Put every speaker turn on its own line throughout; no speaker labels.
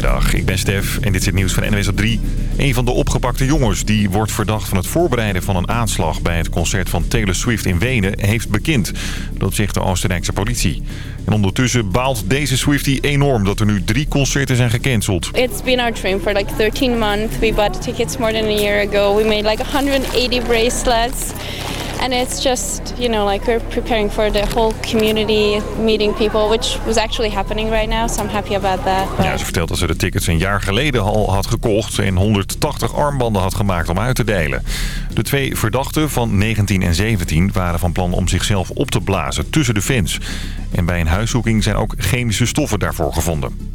Goedemiddag, ik ben Stef en dit is het nieuws van NWS op 3. Een van de opgepakte jongens die wordt verdacht van het voorbereiden van een aanslag... bij het concert van Taylor Swift in Wenen heeft bekend. Dat zegt de Oostenrijkse politie. En ondertussen baalt deze Swiftie enorm dat er nu drie concerten zijn gecanceld.
It's been our dream for like 13 months. We bought tickets more than a year ago. We made like 180 bracelets. And it's just, you know, like we're preparing for the whole community, meeting people, which was actually happening right now. So I'm happy about that.
Ze vertelt dat ze de tickets een jaar geleden al had gekocht en 180 armbanden had gemaakt om uit te delen. De twee verdachten van 19 en 17 waren van plan om zichzelf op te blazen tussen de fans. En bij een huiszoeking zijn ook chemische stoffen daarvoor gevonden.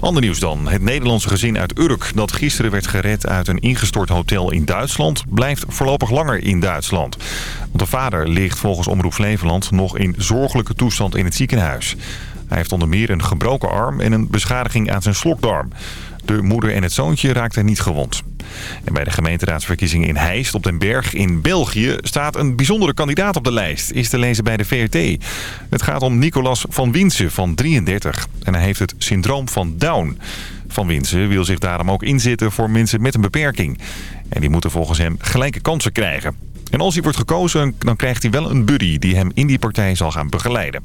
Ander nieuws dan. Het Nederlandse gezin uit Urk dat gisteren werd gered uit een ingestort hotel in Duitsland... blijft voorlopig langer in Duitsland. Want de vader ligt volgens Omroep Flevoland nog in zorgelijke toestand in het ziekenhuis. Hij heeft onder meer een gebroken arm en een beschadiging aan zijn slokdarm. De moeder en het zoontje raakten niet gewond. En bij de gemeenteraadsverkiezingen in Heist op den Berg in België staat een bijzondere kandidaat op de lijst. Is te lezen bij de VRT. Het gaat om Nicolas van Winsen van 33. En hij heeft het syndroom van Down. Van Winsen wil zich daarom ook inzetten voor mensen met een beperking. En die moeten volgens hem gelijke kansen krijgen. En als hij wordt gekozen, dan krijgt hij wel een buddy die hem in die partij zal gaan begeleiden.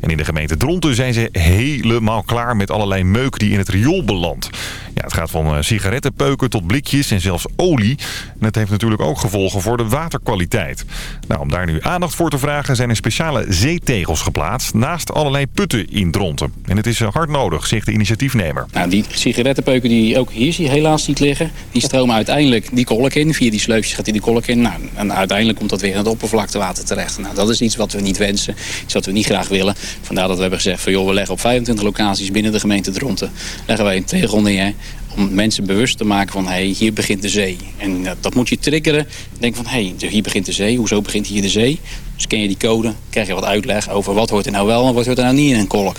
En in de gemeente Dronten zijn ze helemaal klaar met allerlei meuk die in het riool belandt. Ja, het gaat van eh, sigarettenpeuken tot blikjes en zelfs olie. En het heeft natuurlijk ook gevolgen voor de waterkwaliteit. Nou, om daar nu aandacht voor te vragen zijn er speciale zeetegels geplaatst... naast allerlei putten in Dronten. En het is eh, hard nodig, zegt de initiatiefnemer.
Nou, die sigarettenpeuken die je ook hier zie helaas niet liggen... die stromen uiteindelijk die kolk in. Via die sleufjes gaat die de kolk in. Nou, en uiteindelijk komt dat weer in het oppervlaktewater terecht. Nou, dat is iets wat we niet wensen. Iets wat we niet graag willen. Vandaar dat we hebben gezegd van joh, we leggen op 25 locaties binnen de gemeente Dronten... leggen wij een tegel neer om mensen bewust te maken van... hé, hey, hier begint de zee. En uh, dat moet je triggeren. Denk van, hé, hey, hier begint de zee. Hoezo begint hier de zee? Dus ken je die code, krijg je wat uitleg over wat hoort er nou wel... en wat hoort er nou niet in een kolk.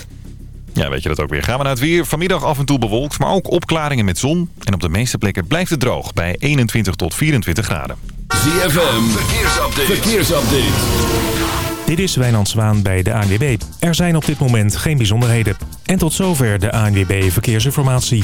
Ja, weet je dat ook weer. Gaan we naar het weer. Vanmiddag af en toe bewolkt, maar ook opklaringen met zon. En op de meeste plekken blijft het droog bij 21 tot 24 graden.
ZFM, verkeersupdate. verkeersupdate.
Dit is Wijnand Zwaan bij de ANWB. Er zijn op dit moment geen bijzonderheden. En tot zover de ANWB Verkeersinformatie.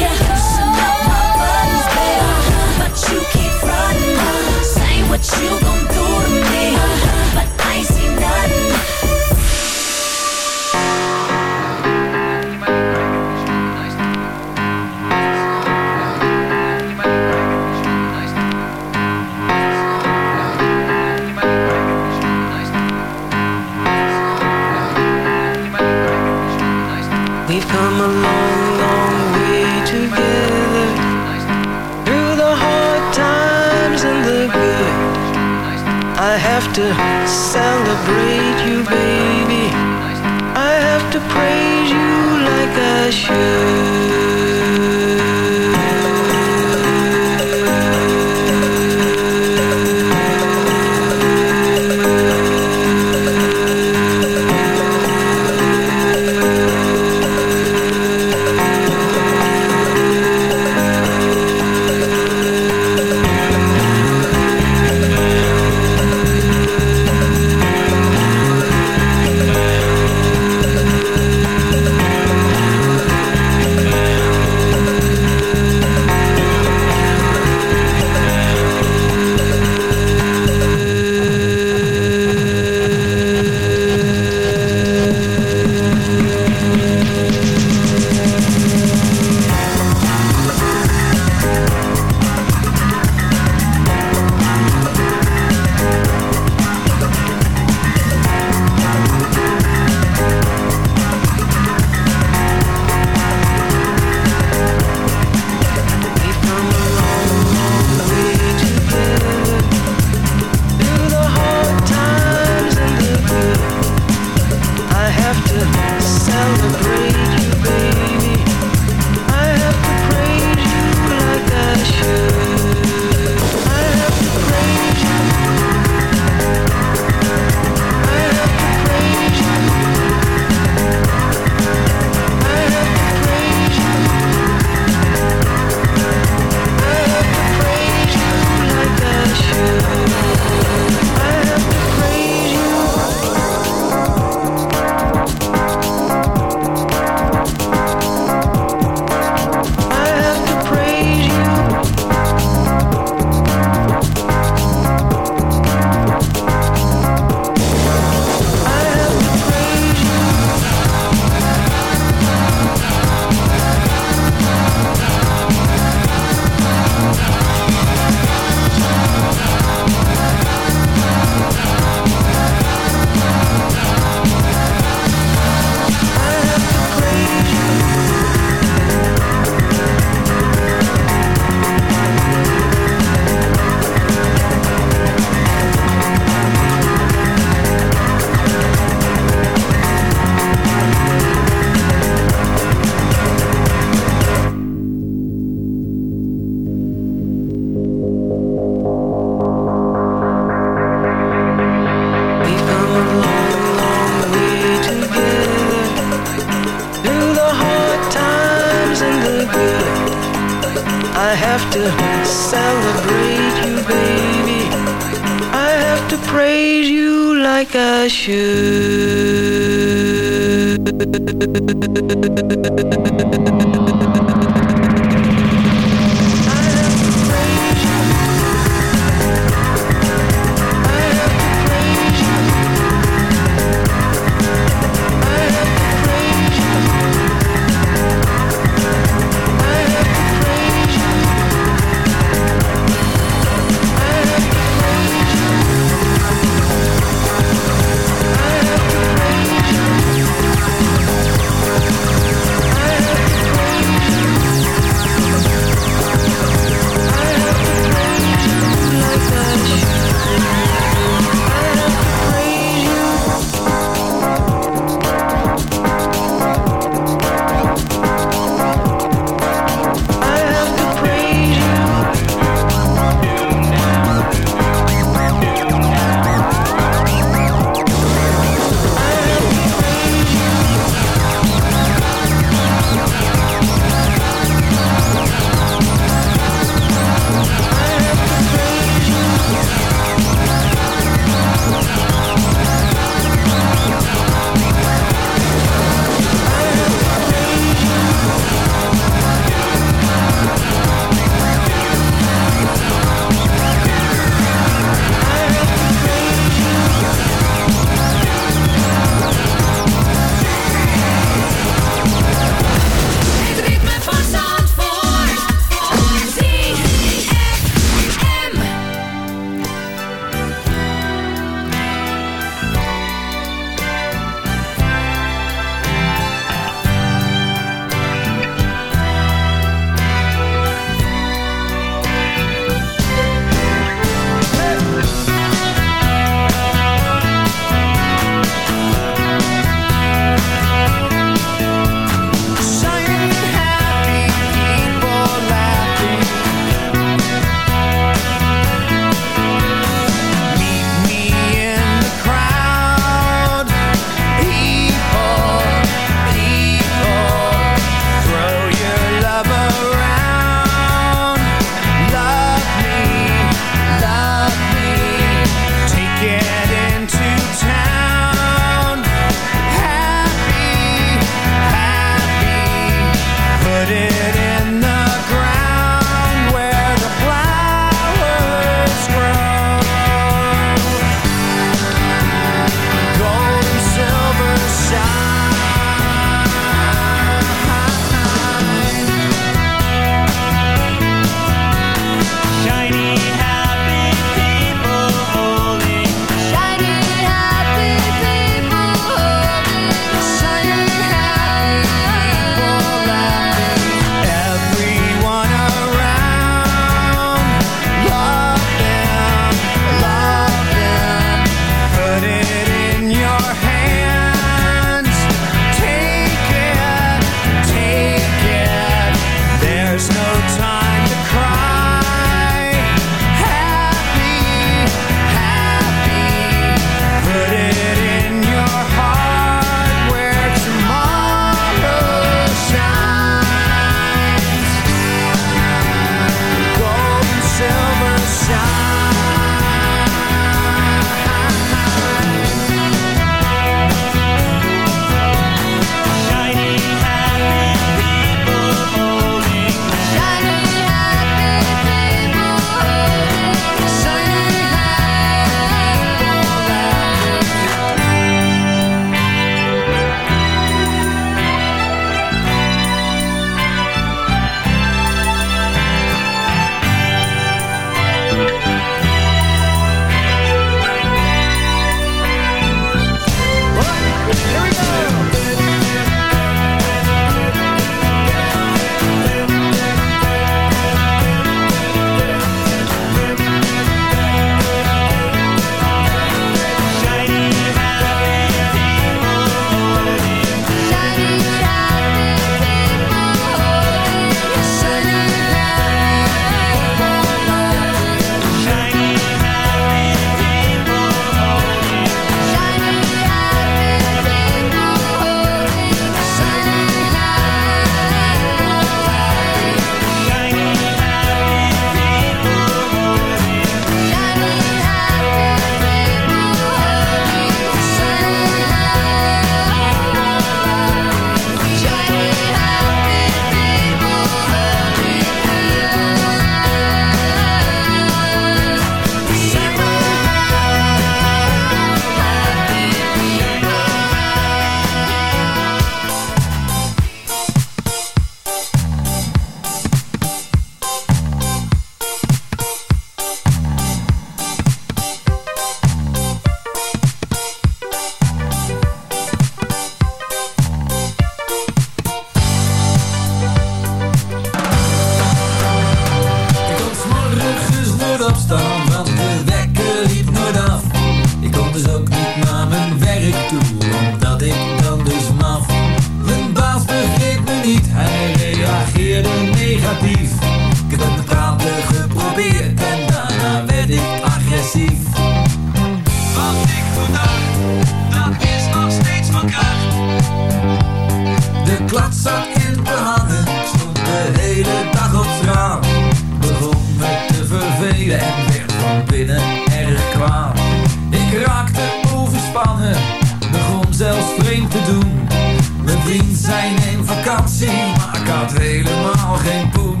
Mijn vriend zijn in vakantie, maar ik had helemaal geen poen.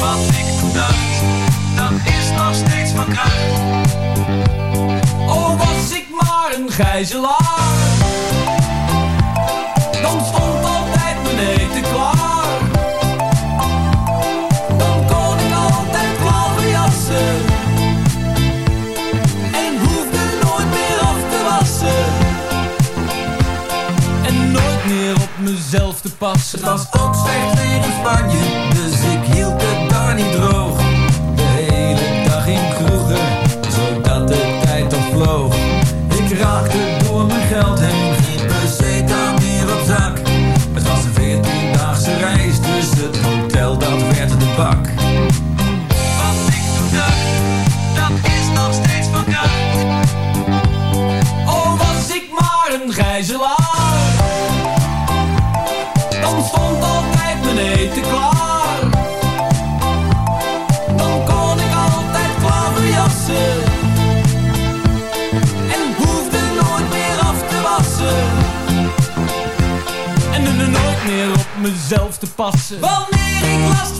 Wat ik toen dacht, dat is nog steeds van kruid. Oh, was ik maar een gijzelaar. Dan stond pas. Het was ook slecht weer in Spanje, dus ik hield het daar niet droog. De hele dag in kroegen, zodat de tijd toch vloog. Ik raakte door mijn geld heen, geen peseta meer op zak. Het was een veertiendaagse reis, dus het hotel dat werd de bak. Wanneer ik last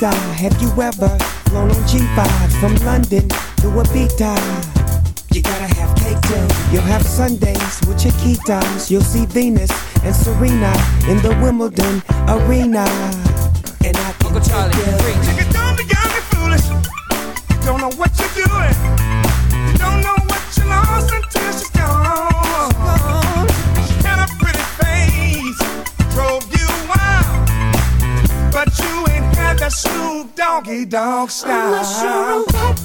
mamacita, have you ever flown on G5 from London to Ibiza?
You gotta have cake too.
You'll have Sundays with your Chiquitas. You'll see Venus and Serena in the Wimbledon arena.
And I can Uncle Charlie,
Nigga, don't be young and foolish. You don't know what Dog style.
I'm not sure what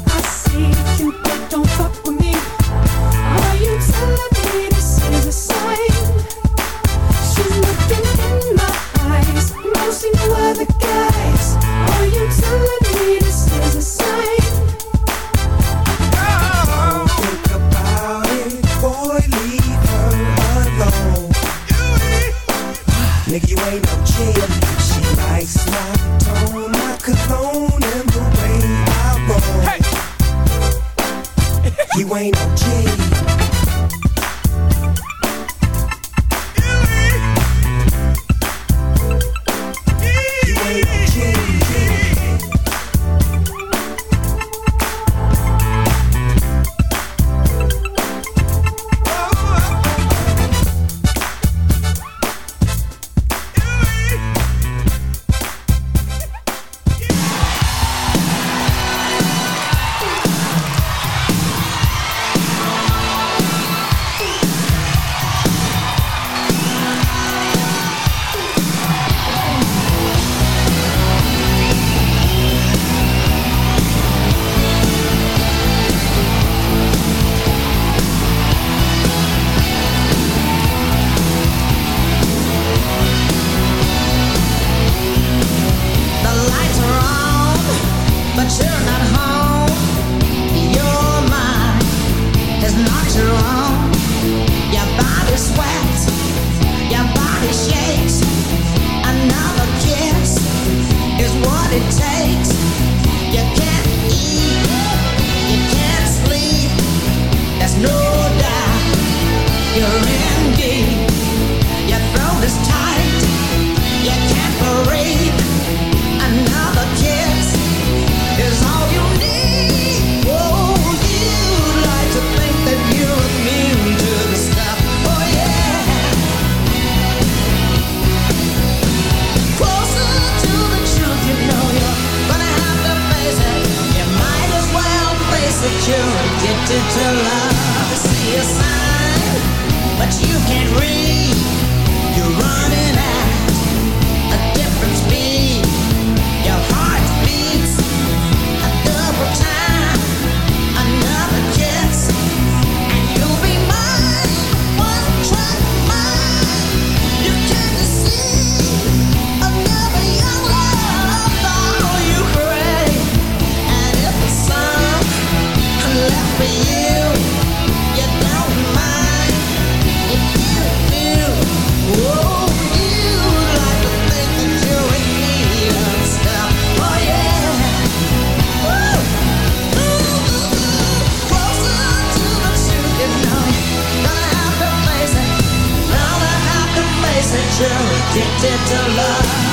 You're addicted to love.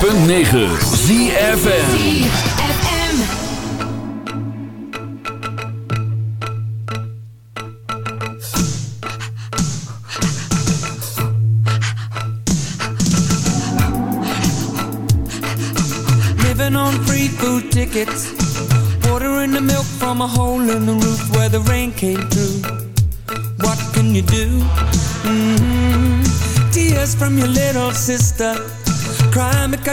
106.9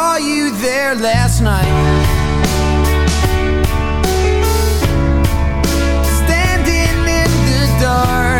saw you there last night. Standing in the dark.